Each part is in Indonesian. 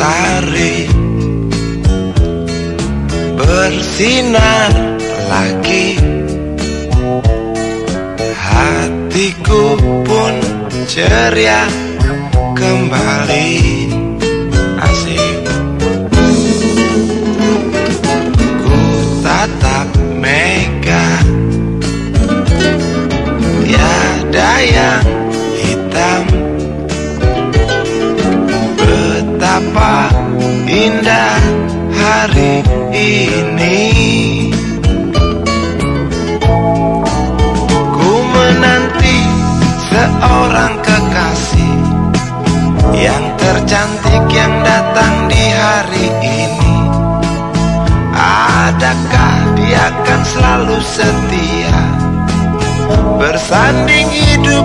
matahari bersinar lagi. Hatiku pun ceria kembali. Asik. Ku tatap mega. Tiada yang Betapa indah hari ini? Ku menanti seorang kekasih Yang tercantik yang datang di hari ini. Adakah dia akan selalu setia Bersanding hidup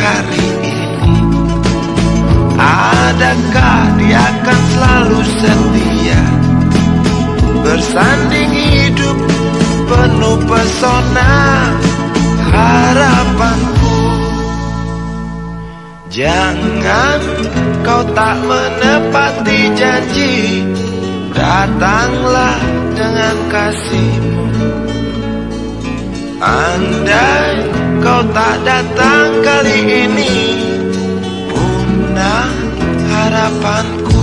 hari ini. Adakah dia akan selalu setia? Bersanding hidup penuh pesona harapanku. Jangan kau tak menepati janji. Datanglah dengan kasihmu. Andai kau tak datang kali ini Punah harapanku.